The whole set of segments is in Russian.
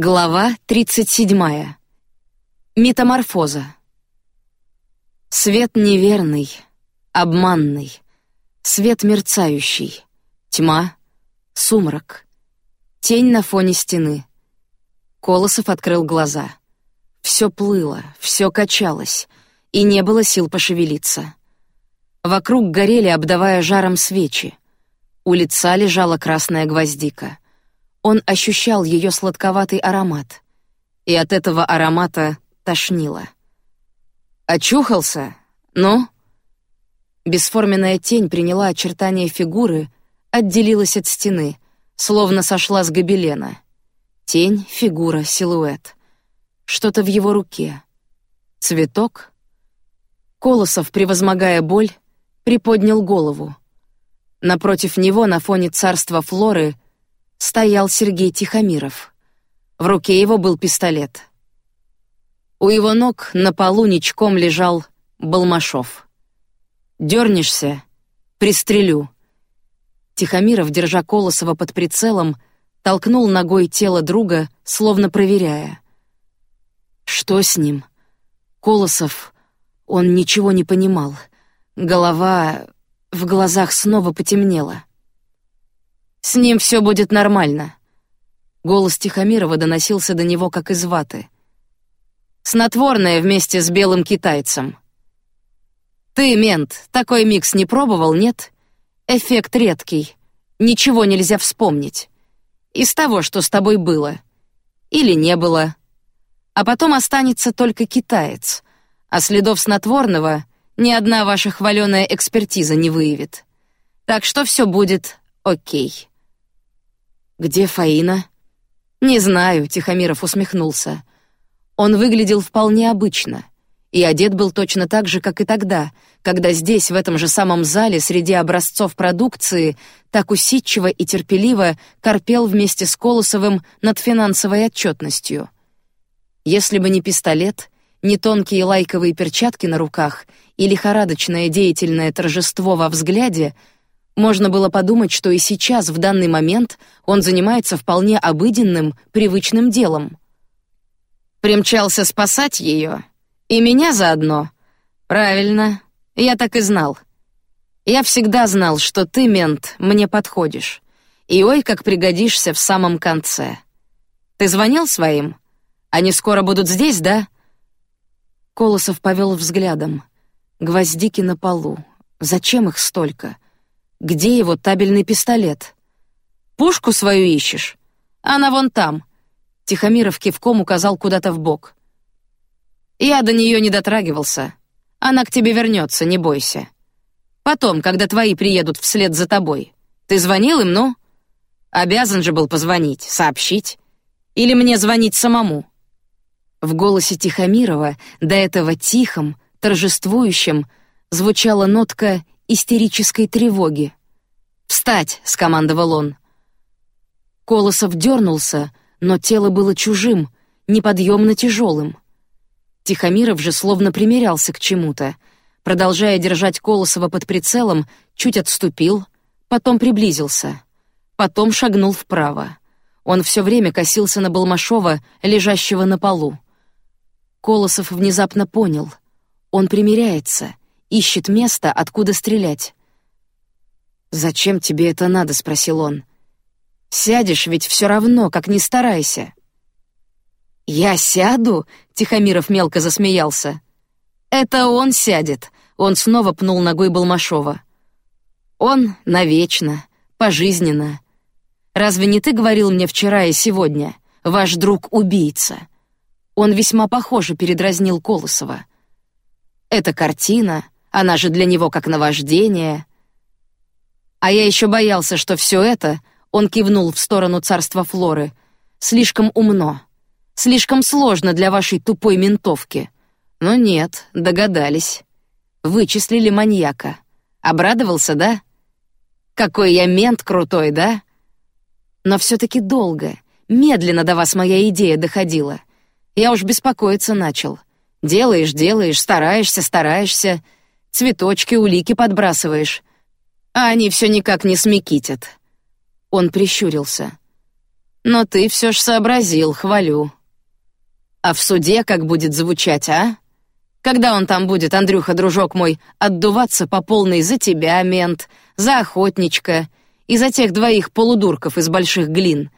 Глава 37. Метаморфоза. Свет неверный, обманный, свет мерцающий, тьма, сумрак, тень на фоне стены. Колосов открыл глаза. Все плыло, все качалось, и не было сил пошевелиться. Вокруг горели, обдавая жаром свечи. У лица лежала красная гвоздика — он ощущал ее сладковатый аромат, и от этого аромата тошнило. Очухался? Ну? Бесформенная тень приняла очертания фигуры, отделилась от стены, словно сошла с гобелена. Тень, фигура, силуэт. Что-то в его руке. Цветок. Колосов, превозмогая боль, приподнял голову. Напротив него, на фоне царства Флоры, стоял Сергей Тихомиров. В руке его был пистолет. У его ног на полу ничком лежал Балмашов. Дернешься, пристрелю. Тихомиров, держа Колосова под прицелом, толкнул ногой тело друга, словно проверяя. Что с ним? Колосов, он ничего не понимал. Голова в глазах снова потемнела. С ним все будет нормально. Голос Тихомирова доносился до него как из ваты. Снотворное вместе с белым китайцем. Ты, мент, такой микс не пробовал, нет? Эффект редкий. Ничего нельзя вспомнить. Из того, что с тобой было. Или не было. А потом останется только китаец. А следов снотворного ни одна ваша хваленая экспертиза не выявит. Так что все будет окей. Где Фаина? Не знаю, Тихомиров усмехнулся. Он выглядел вполне обычно и одет был точно так же, как и тогда, когда здесь в этом же самом зале среди образцов продукции так усидчиво и терпеливо корпел вместе с Колосовым над финансовой отчетностью. Если бы не пистолет, не тонкие лайковые перчатки на руках и лихорадочное деятельное торжество во взгляде, можно было подумать, что и сейчас, в данный момент, он занимается вполне обыденным, привычным делом. Примчался спасать ее, и меня заодно. Правильно, я так и знал. Я всегда знал, что ты, мент, мне подходишь. И ой, как пригодишься в самом конце. Ты звонил своим? Они скоро будут здесь, да? Колосов повел взглядом. Гвоздики на полу. Зачем их столько? Где его табельный пистолет? Пушку свою ищешь? Она вон там. Тихомиров кивком указал куда-то в бок. Я до нее не дотрагивался. Она к тебе вернется, не бойся. Потом, когда твои приедут вслед за тобой. Ты звонил им, ну? Обязан же был позвонить, сообщить. Или мне звонить самому? В голосе Тихомирова, до этого тихом, торжествующем, звучала нотка истерической тревоги. «Встать!» — скомандовал он. Колосов дернулся, но тело было чужим, неподъемно тяжелым. Тихомиров же словно примерялся к чему-то. Продолжая держать Колосова под прицелом, чуть отступил, потом приблизился, потом шагнул вправо. Он все время косился на Балмашова, лежащего на полу. Колосов внезапно понял. Он примиряется — ищет место, откуда стрелять. Зачем тебе это надо? – спросил он. Сядешь, ведь все равно, как ни старайся. Я сяду? Тихомиров мелко засмеялся. Это он сядет. Он снова пнул ногой Балмашова. Он навечно, пожизненно. Разве не ты говорил мне вчера и сегодня? Ваш друг убийца. Он весьма похоже передразнил Колосова. Эта картина, она же для него как наваждение. А я еще боялся, что все это, он кивнул в сторону царства Флоры, слишком умно, слишком сложно для вашей тупой ментовки. Но нет, догадались. Вычислили маньяка. Обрадовался, да? Какой я мент крутой, да? Но все-таки долго, медленно до вас моя идея доходила. Я уж беспокоиться начал. Делаешь, делаешь, стараешься, стараешься — цветочки, улики подбрасываешь, а они все никак не смекитят. Он прищурился. Но ты все ж сообразил, хвалю. А в суде как будет звучать, а? Когда он там будет, Андрюха, дружок мой, отдуваться по полной за тебя, мент, за охотничка и за тех двоих полудурков из больших глин.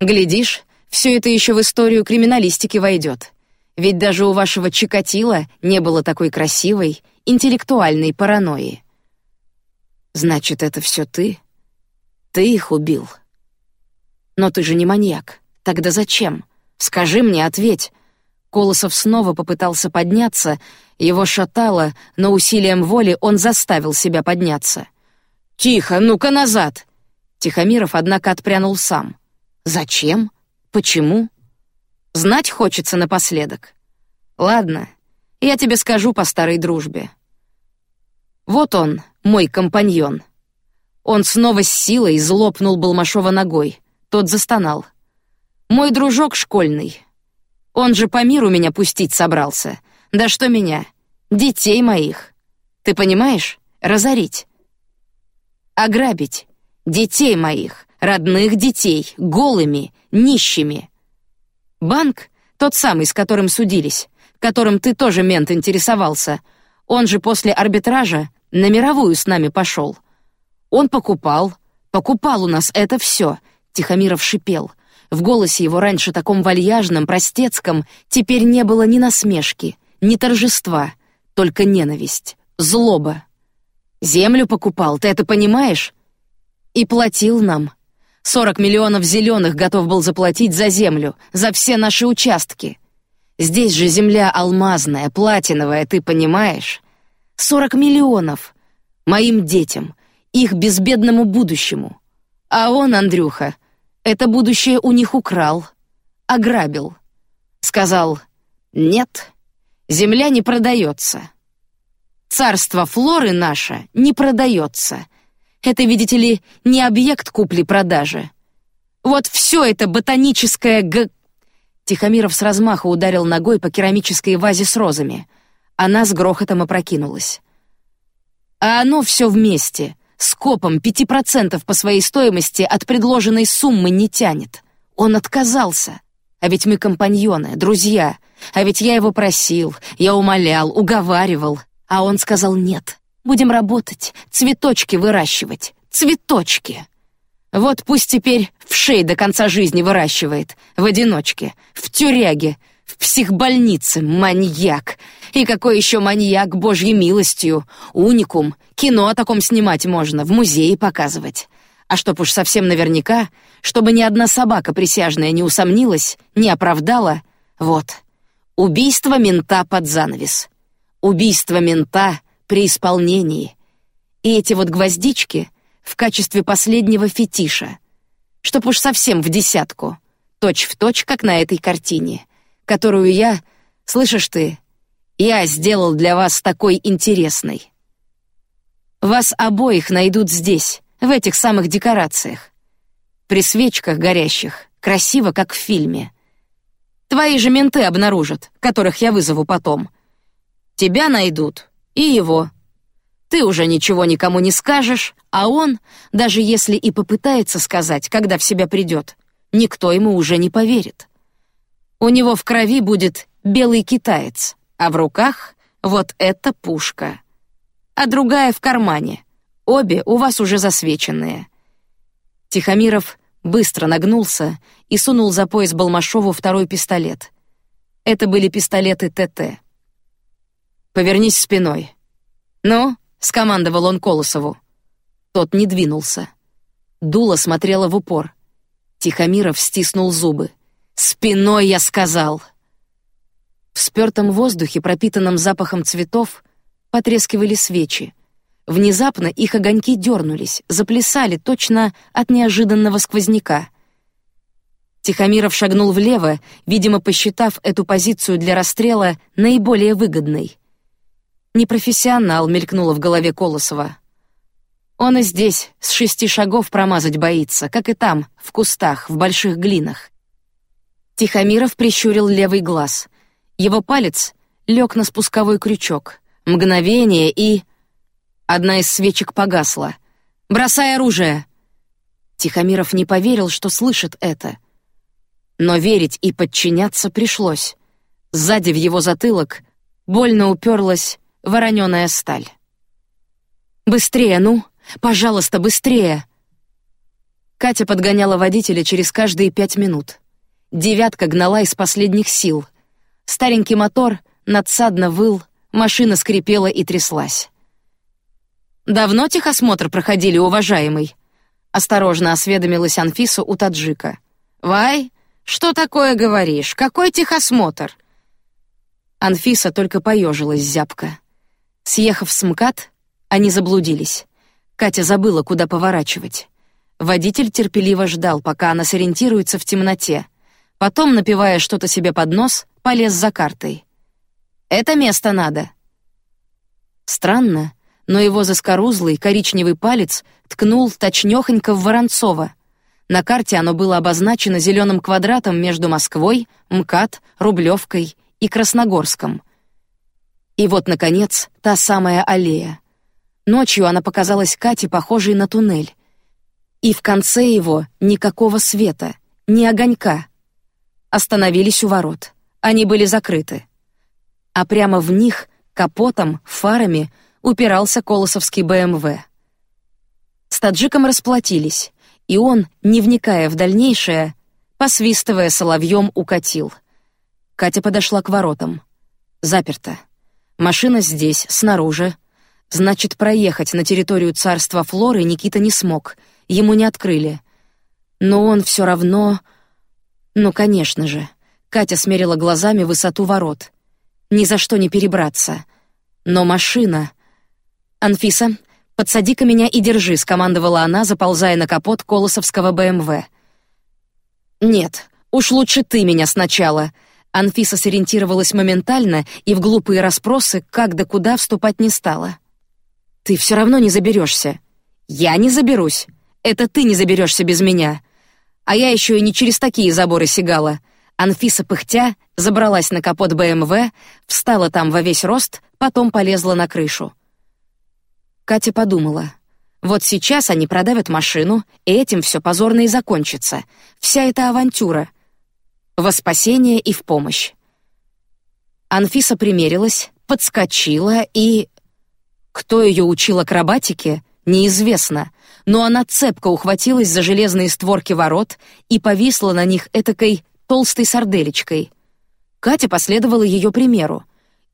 Глядишь, все это еще в историю криминалистики войдет. Ведь даже у вашего Чикатила не было такой красивой, интеллектуальной паранойи. Значит, это все ты? Ты их убил. Но ты же не маньяк. Тогда зачем? Скажи мне, ответь. Колосов снова попытался подняться, его шатало, но усилием воли он заставил себя подняться. Тихо, ну-ка назад. Тихомиров, однако, отпрянул сам. Зачем? Почему? Знать хочется напоследок. Ладно, я тебе скажу по старой дружбе. Вот он, мой компаньон. Он снова с силой злопнул Балмашова ногой. Тот застонал. Мой дружок школьный. Он же по миру меня пустить собрался. Да что меня? Детей моих. Ты понимаешь? Разорить. Ограбить. Детей моих, родных детей, голыми, нищими. Банк, тот самый, с которым судились, которым ты тоже мент интересовался, он же после арбитража на мировую с нами пошел. Он покупал, покупал у нас это все. Тихомиров шипел. В голосе его раньше таком вальяжном, простецком, теперь не было ни насмешки, ни торжества, только ненависть, злоба. Землю покупал, ты это понимаешь? И платил нам, Сорок миллионов зеленых готов был заплатить за землю, за все наши участки. Здесь же земля алмазная, платиновая, ты понимаешь? Сорок миллионов моим детям, их безбедному будущему. А он, Андрюха, это будущее у них украл, ограбил. Сказал: нет, земля не продается. Царство Флоры наше не продается. Это, видите ли, не объект купли-продажи. Вот все это ботаническое г... Тихомиров с размаха ударил ногой по керамической вазе с розами. Она с грохотом опрокинулась. А оно все вместе, с копом пяти процентов по своей стоимости от предложенной суммы не тянет. Он отказался. А ведь мы компаньоны, друзья. А ведь я его просил, я умолял, уговаривал, а он сказал нет. Будем работать, цветочки выращивать, цветочки. Вот пусть теперь в шей до конца жизни выращивает, в одиночке, в тюряге, в психбольнице, маньяк. И какой еще маньяк Божьей милостью, уникум, кино о таком снимать можно, в музее показывать. А чтоб уж совсем наверняка, чтобы ни одна собака присяжная не усомнилась, не оправдала, вот, убийство мента под занавес. Убийство мента при исполнении. И эти вот гвоздички в качестве последнего фетиша, чтоб уж совсем в десятку, точь в точь, как на этой картине, которую я, слышишь ты, я сделал для вас такой интересной. Вас обоих найдут здесь, в этих самых декорациях, при свечках горящих, красиво, как в фильме. Твои же менты обнаружат, которых я вызову потом. Тебя найдут, и его. Ты уже ничего никому не скажешь, а он, даже если и попытается сказать, когда в себя придет, никто ему уже не поверит. У него в крови будет белый китаец, а в руках вот эта пушка, а другая в кармане. Обе у вас уже засвеченные. Тихомиров быстро нагнулся и сунул за пояс Балмашову второй пистолет. Это были пистолеты ТТ. Повернись спиной. Ну, скомандовал он Колосову. Тот не двинулся. Дула смотрела в упор. Тихомиров стиснул зубы. Спиной я сказал. В спертом воздухе, пропитанном запахом цветов, потрескивали свечи. Внезапно их огоньки дернулись, заплясали точно от неожиданного сквозняка. Тихомиров шагнул влево, видимо, посчитав эту позицию для расстрела наиболее выгодной. Непрофессионал мелькнуло в голове Колосова. Он и здесь с шести шагов промазать боится, как и там, в кустах, в больших глинах. Тихомиров прищурил левый глаз. Его палец лег на спусковой крючок. Мгновение и одна из свечек погасла. Бросай оружие. Тихомиров не поверил, что слышит это. Но верить и подчиняться пришлось. Сзади в его затылок больно уперлась вороненая сталь. «Быстрее, ну! Пожалуйста, быстрее!» Катя подгоняла водителя через каждые пять минут. Девятка гнала из последних сил. Старенький мотор надсадно выл, машина скрипела и тряслась. «Давно техосмотр проходили, уважаемый?» Осторожно осведомилась Анфиса у таджика. «Вай, что такое говоришь? Какой техосмотр?» Анфиса только поежилась зябко. Съехав с МКАД, они заблудились. Катя забыла, куда поворачивать. Водитель терпеливо ждал, пока она сориентируется в темноте. Потом, напивая что-то себе под нос, полез за картой. «Это место надо». Странно, но его заскорузлый коричневый палец ткнул точнёхонько в Воронцова. На карте оно было обозначено зеленым квадратом между Москвой, МКАД, Рублевкой и Красногорском. И вот, наконец, та самая аллея. Ночью она показалась Кате похожей на туннель. И в конце его никакого света, ни огонька. Остановились у ворот. Они были закрыты. А прямо в них, капотом, фарами, упирался колосовский БМВ. С таджиком расплатились, и он, не вникая в дальнейшее, посвистывая соловьем, укатил. Катя подошла к воротам. Заперто. Машина здесь, снаружи, Значит, проехать на территорию царства Флоры Никита не смог, ему не открыли. Но он все равно... Ну, конечно же. Катя смерила глазами высоту ворот. Ни за что не перебраться. Но машина... «Анфиса, подсади-ка меня и держи», — скомандовала она, заползая на капот колосовского БМВ. «Нет, уж лучше ты меня сначала», Анфиса сориентировалась моментально и в глупые расспросы, как да куда вступать не стала. Ты все равно не заберешься. Я не заберусь. Это ты не заберешься без меня. А я еще и не через такие заборы сигала. Анфиса пыхтя забралась на капот БМВ, встала там во весь рост, потом полезла на крышу. Катя подумала: вот сейчас они продавят машину, и этим все позорно и закончится. Вся эта авантюра во спасение и в помощь. Анфиса примерилась, подскочила и кто ее учил акробатике, неизвестно, но она цепко ухватилась за железные створки ворот и повисла на них этакой толстой сарделечкой. Катя последовала ее примеру.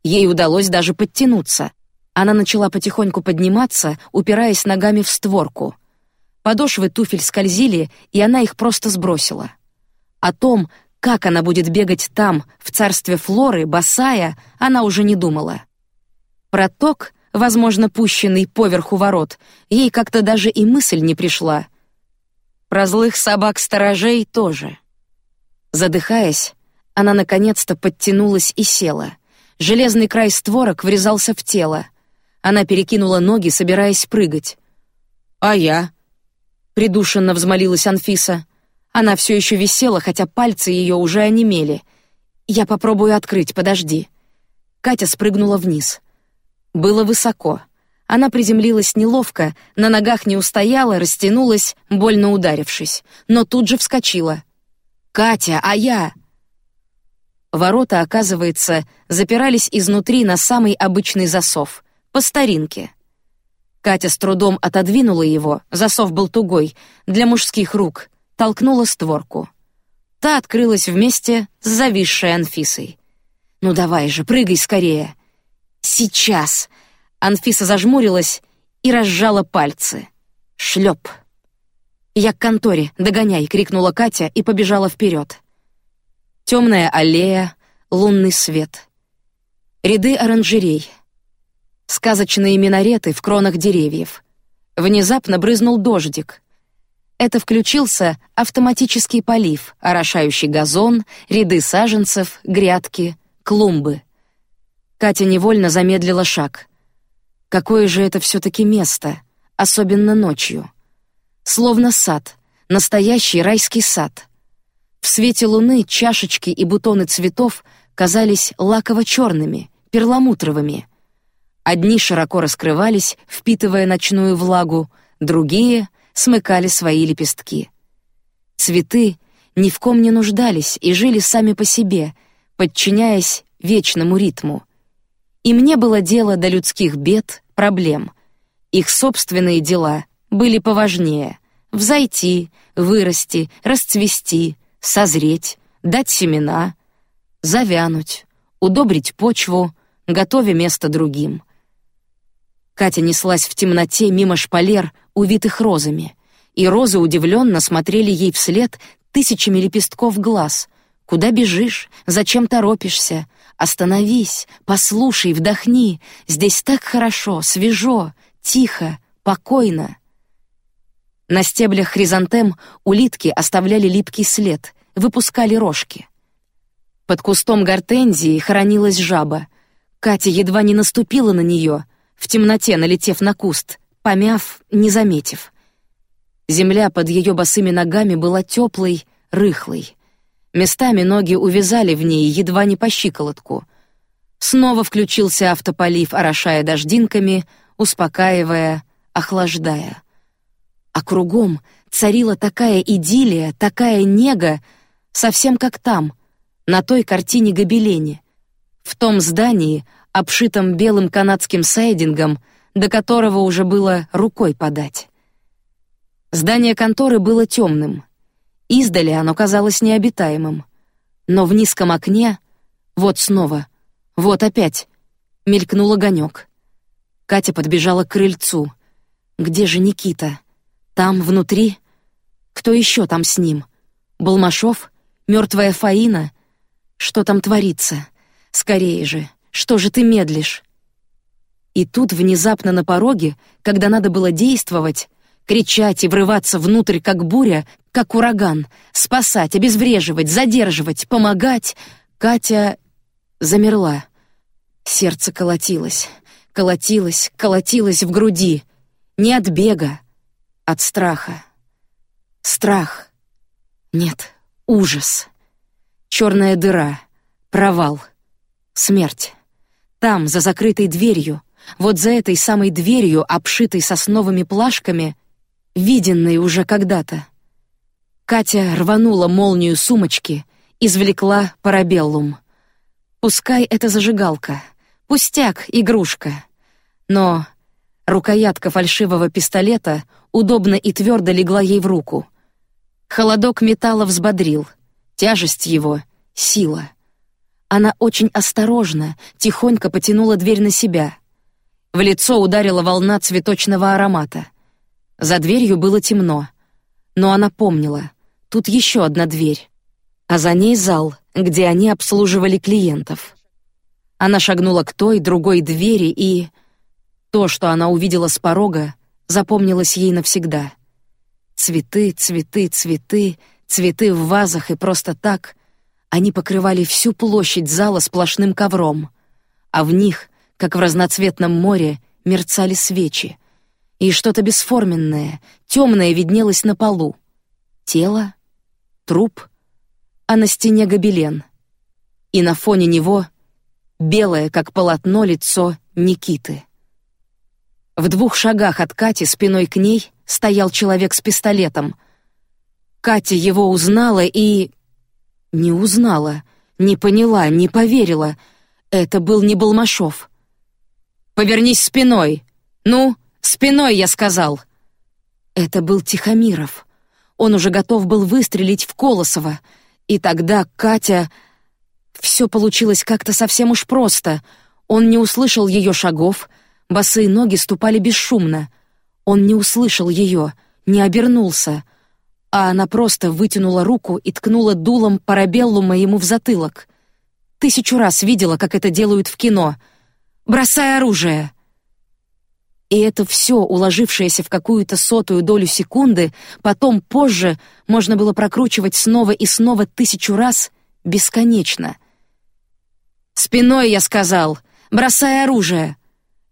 Ей удалось даже подтянуться. Она начала потихоньку подниматься, упираясь ногами в створку. Подошвы туфель скользили, и она их просто сбросила. О том, как она будет бегать там, в царстве Флоры, босая, она уже не думала. Проток возможно, пущенный поверху ворот, ей как-то даже и мысль не пришла. Про злых собак-сторожей тоже. Задыхаясь, она наконец-то подтянулась и села. Железный край створок врезался в тело. Она перекинула ноги, собираясь прыгать. А я? Придушенно взмолилась Анфиса. Она все еще висела, хотя пальцы ее уже онемели. Я попробую открыть, подожди. Катя спрыгнула вниз. Было высоко. Она приземлилась неловко, на ногах не устояла, растянулась, больно ударившись, но тут же вскочила. Катя, а я? Ворота, оказывается, запирались изнутри на самый обычный засов, по старинке. Катя с трудом отодвинула его, засов был тугой, для мужских рук, толкнула створку. Та открылась вместе с зависшей Анфисой. Ну давай же, прыгай скорее. Сейчас. Анфиса зажмурилась и разжала пальцы. Шлеп. Я к конторе, догоняй, крикнула Катя и побежала вперед. Темная аллея, лунный свет, ряды оранжерей, сказочные минареты в кронах деревьев. Внезапно брызнул дождик. Это включился автоматический полив, орошающий газон, ряды саженцев, грядки, клумбы. Катя невольно замедлила шаг. Какое же это все-таки место, особенно ночью. Словно сад, настоящий райский сад. В свете луны чашечки и бутоны цветов казались лаково-черными, перламутровыми. Одни широко раскрывались, впитывая ночную влагу, другие смыкали свои лепестки. Цветы ни в ком не нуждались и жили сами по себе, подчиняясь вечному ритму. Им не было дела до людских бед, проблем. Их собственные дела были поважнее: взойти, вырасти, расцвести, созреть, дать семена, завянуть, удобрить почву, готовя место другим. Катя неслась в темноте мимо шпалер, увитых розами, и розы удивленно смотрели ей вслед тысячами лепестков глаз. Куда бежишь? Зачем торопишься? Остановись, послушай, вдохни. Здесь так хорошо, свежо, тихо, покойно. На стеблях хризантем улитки оставляли липкий след, выпускали рожки. Под кустом гортензии хоронилась жаба. Катя едва не наступила на нее, в темноте налетев на куст, помяв, не заметив. Земля под ее босыми ногами была теплой, рыхлой. Местами ноги увязали в ней едва не по щиколотку. Снова включился автополив, орошая дождинками, успокаивая, охлаждая. А кругом царила такая идиллия, такая нега, совсем как там, на той картине Гобелене, в том здании, обшитом белым канадским сайдингом, до которого уже было рукой подать. Здание конторы было темным. Издали оно казалось необитаемым, но в низком окне, вот снова, вот опять, мелькнул огонек. Катя подбежала к крыльцу. Где же Никита? Там внутри? Кто еще там с ним? Балмашов? Мертвая Фаина? Что там творится? Скорее же, что же ты медлишь? И тут внезапно на пороге, когда надо было действовать, кричать и врываться внутрь, как буря, как ураган, спасать, обезвреживать, задерживать, помогать. Катя замерла. Сердце колотилось, колотилось, колотилось в груди. Не от бега, от страха. Страх. Нет, ужас. Черная дыра, провал, смерть. Там, за закрытой дверью, вот за этой самой дверью, обшитой сосновыми плашками, виденной уже когда-то. Катя рванула молнию сумочки, извлекла парабеллум. Пускай это зажигалка, пустяк, игрушка, но рукоятка фальшивого пистолета удобно и твердо легла ей в руку. Холодок металла взбодрил, тяжесть его — сила. Она очень осторожно, тихонько потянула дверь на себя. В лицо ударила волна цветочного аромата. За дверью было темно, но она помнила. Тут еще одна дверь, а за ней зал, где они обслуживали клиентов. Она шагнула к той другой двери и то, что она увидела с порога, запомнилось ей навсегда. Цветы, цветы, цветы, цветы в вазах и просто так. Они покрывали всю площадь зала сплошным ковром, а в них, как в разноцветном море, мерцали свечи и что-то бесформенное, темное виднелось на полу. Тело, труп, а на стене гобелен. И на фоне него белое, как полотно, лицо Никиты. В двух шагах от Кати спиной к ней стоял человек с пистолетом. Катя его узнала и не узнала, не поняла, не поверила. Это был не Балмашов. Повернись спиной. Ну, Спиной, я сказал. Это был Тихомиров. Он уже готов был выстрелить в Колосова, и тогда Катя. Все получилось как-то совсем уж просто. Он не услышал ее шагов, босые ноги ступали бесшумно. Он не услышал ее, не обернулся, а она просто вытянула руку и ткнула дулом парабеллума ему в затылок. Тысячу раз видела, как это делают в кино. Бросай оружие. И это все, уложившееся в какую-то сотую долю секунды, потом позже можно было прокручивать снова и снова тысячу раз, бесконечно. Спиной я сказал, бросай оружие.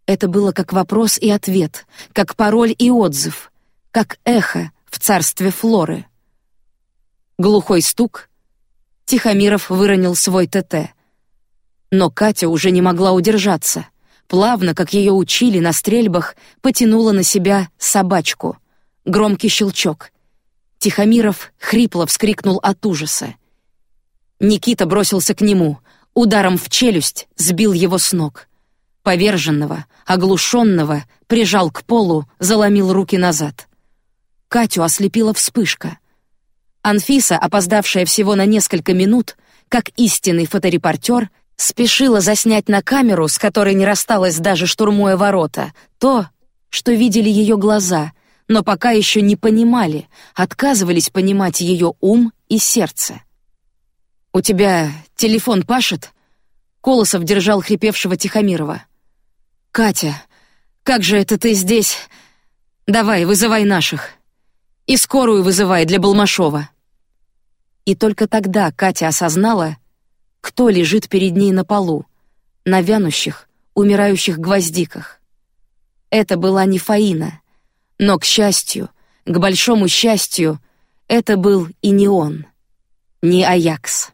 Это было как вопрос и ответ, как пароль и отзыв, как эхо в царстве Флоры. Глухой стук. Тихомиров выронил свой ТТ. Но Катя уже не могла удержаться плавно, как ее учили на стрельбах, потянула на себя собачку, Громкий щелчок. Тихомиров хрипло вскрикнул от ужаса. Никита бросился к нему, ударом в челюсть сбил его с ног. Поверженного, оглушенного, прижал к полу, заломил руки назад. Катю ослепила вспышка. Анфиса, опоздавшая всего на несколько минут, как истинный фоторепортер, спешила заснять на камеру, с которой не рассталась даже штурмуя ворота, то, что видели ее глаза, но пока еще не понимали, отказывались понимать ее ум и сердце. У тебя телефон пашет? Колосов держал хрипевшего Тихомирова. Катя, как же это ты здесь? Давай, вызывай наших. И скорую вызывай для Балмашова. И только тогда Катя осознала, кто лежит перед ней на полу, на вянущих, умирающих гвоздиках. Это была не Фаина, но к счастью, к большому счастью, это был и не он, не Аякс.